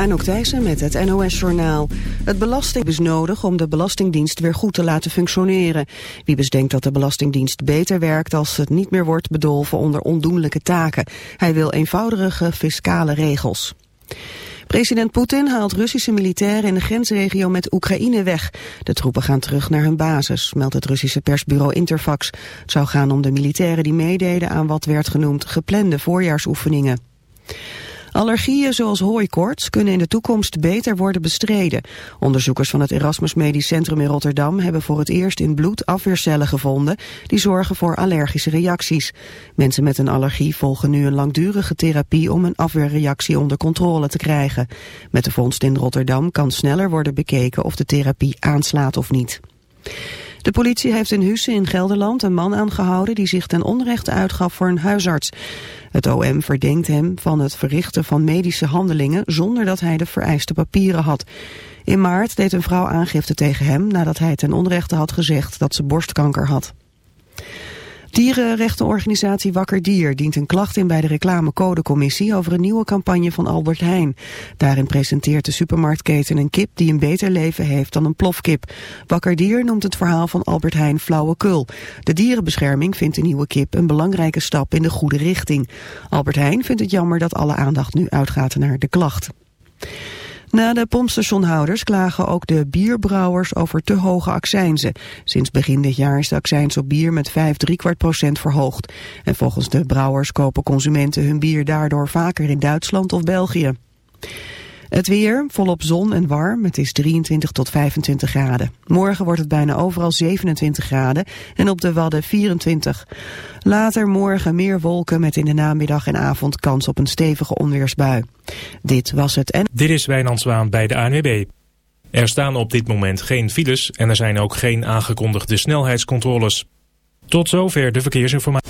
Anouk Thijssen met het NOS-journaal. Het belasting is nodig om de Belastingdienst weer goed te laten functioneren. Wiebes denkt dat de Belastingdienst beter werkt als het niet meer wordt bedolven onder ondoenlijke taken. Hij wil eenvoudige fiscale regels. President Poetin haalt Russische militairen in de grensregio met Oekraïne weg. De troepen gaan terug naar hun basis, meldt het Russische persbureau Interfax. Het zou gaan om de militairen die meededen aan wat werd genoemd geplande voorjaarsoefeningen. Allergieën zoals hooikoorts kunnen in de toekomst beter worden bestreden. Onderzoekers van het Erasmus Medisch Centrum in Rotterdam hebben voor het eerst in bloed afweercellen gevonden die zorgen voor allergische reacties. Mensen met een allergie volgen nu een langdurige therapie om een afweerreactie onder controle te krijgen. Met de vondst in Rotterdam kan sneller worden bekeken of de therapie aanslaat of niet. De politie heeft in Husse in Gelderland een man aangehouden die zich ten onrechte uitgaf voor een huisarts. Het OM verdenkt hem van het verrichten van medische handelingen zonder dat hij de vereiste papieren had. In maart deed een vrouw aangifte tegen hem nadat hij ten onrechte had gezegd dat ze borstkanker had. Dierenrechtenorganisatie Wakker Dier dient een klacht in bij de reclamecodecommissie over een nieuwe campagne van Albert Heijn. Daarin presenteert de supermarktketen een kip die een beter leven heeft dan een plofkip. Wakker Dier noemt het verhaal van Albert Heijn flauwekul. De dierenbescherming vindt de nieuwe kip een belangrijke stap in de goede richting. Albert Heijn vindt het jammer dat alle aandacht nu uitgaat naar de klacht. Na de pompstationhouders klagen ook de bierbrouwers over te hoge accijnzen. Sinds begin dit jaar is de accijns op bier met 5 kwart procent verhoogd. En volgens de brouwers kopen consumenten hun bier daardoor vaker in Duitsland of België. Het weer, volop zon en warm. Het is 23 tot 25 graden. Morgen wordt het bijna overal 27 graden en op de Wadden 24. Later morgen meer wolken met in de namiddag en avond kans op een stevige onweersbui. Dit was het en... Dit is Wijnand Zwaan bij de ANWB. Er staan op dit moment geen files en er zijn ook geen aangekondigde snelheidscontroles. Tot zover de verkeersinformatie.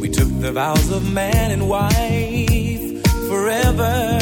We took the vows of man and wife forever.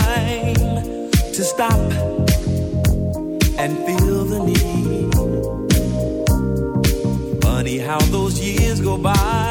stop and feel the need. Funny how those years go by.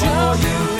for you.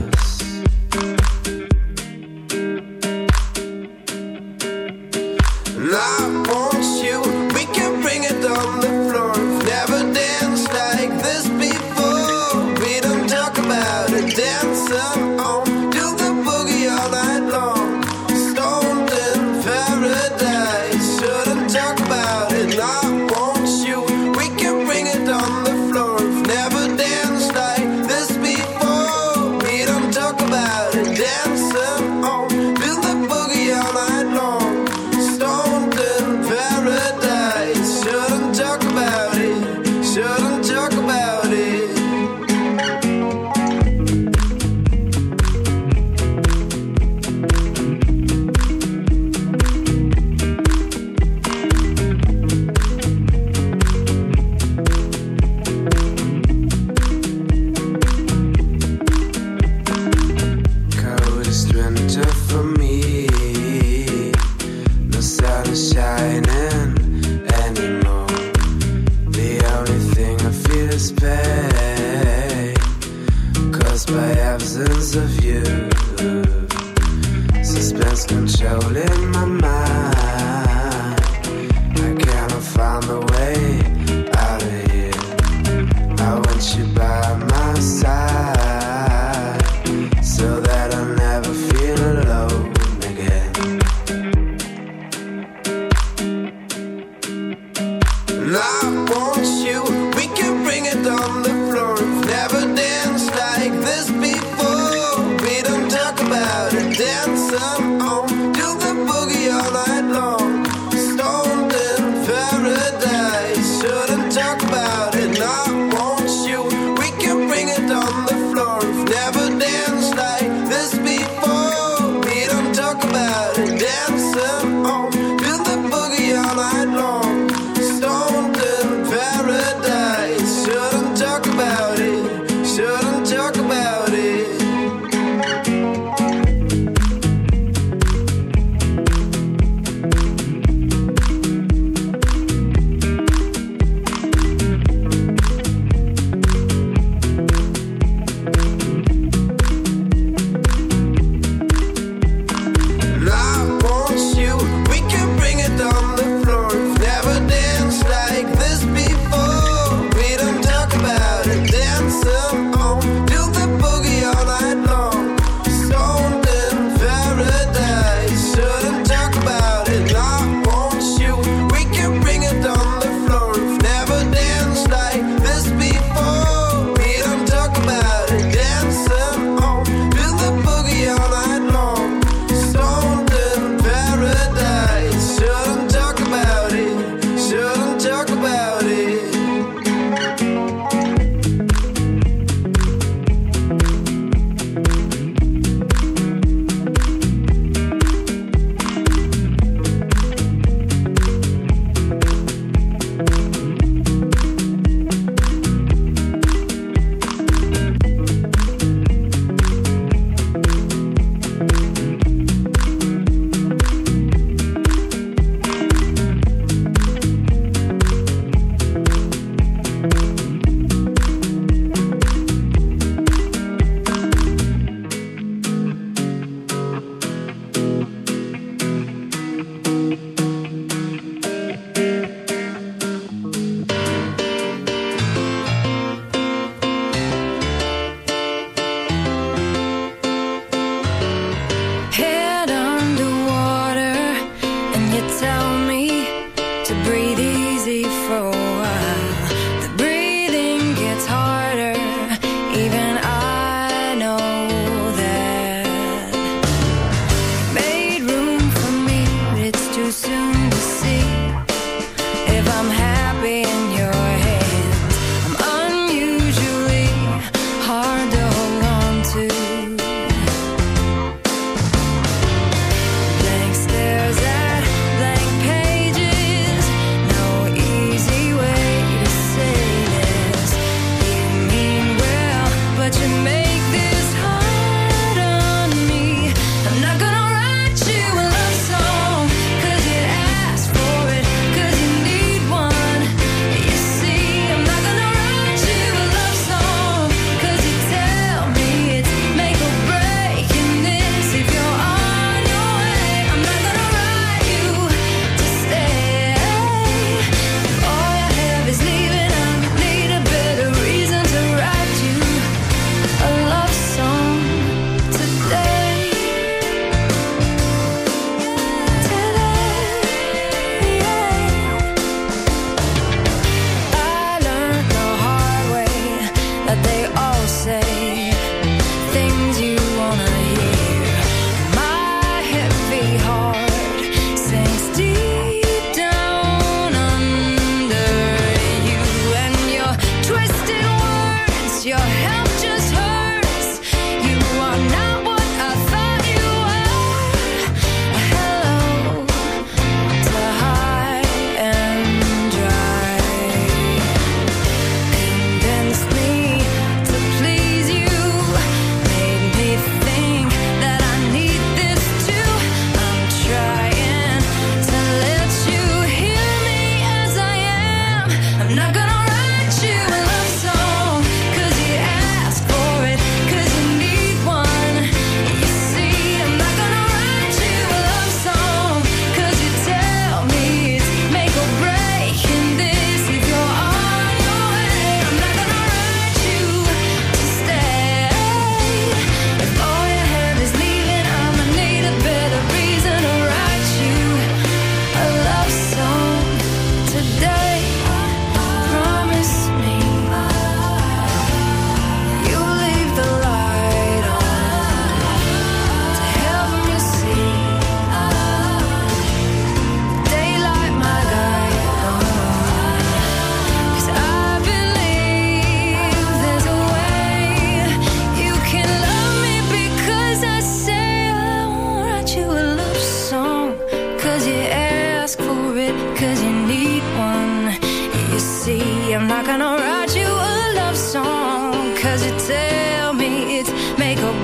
la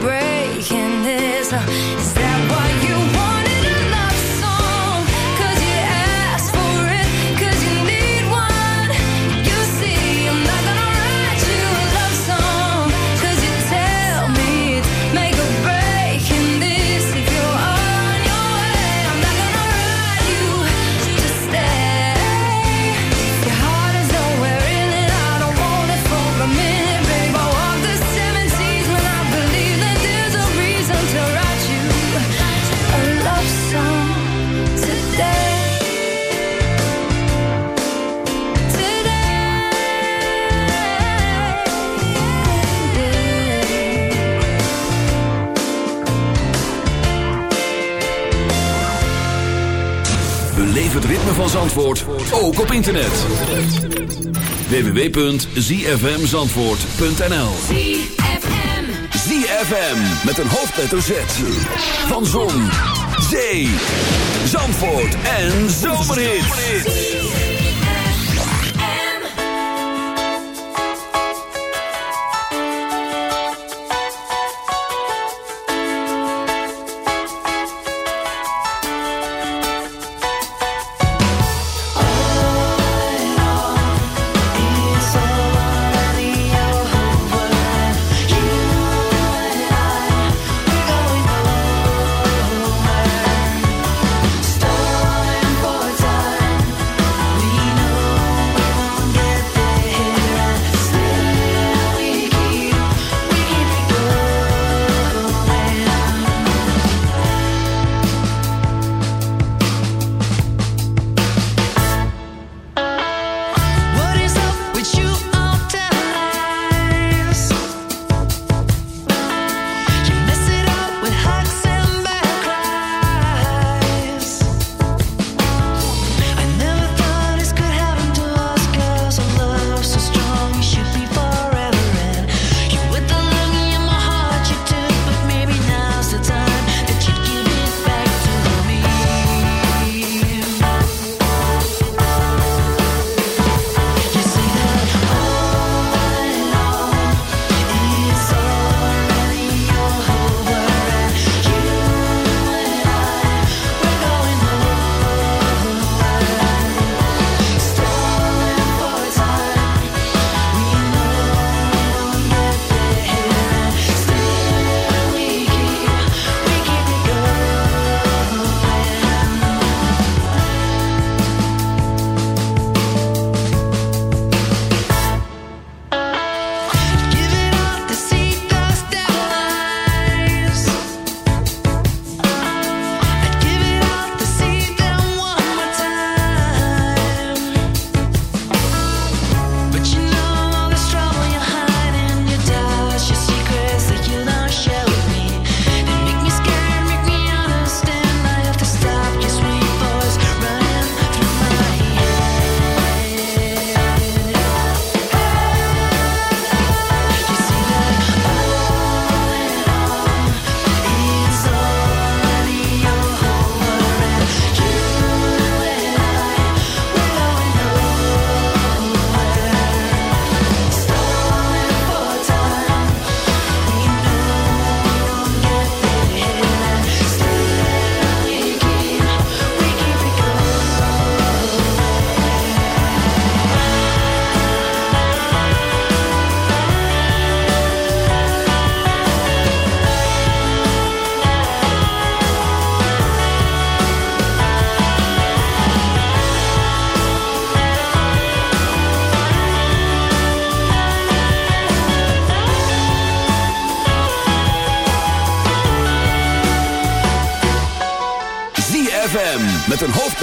breaking this. van Zandvoort ook op internet. www.zfmzandvoort.nl ZFM ZFM met een hoofdletter Z van Zon, Zee, Zandvoort en Zomerhit.